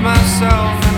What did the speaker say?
myself.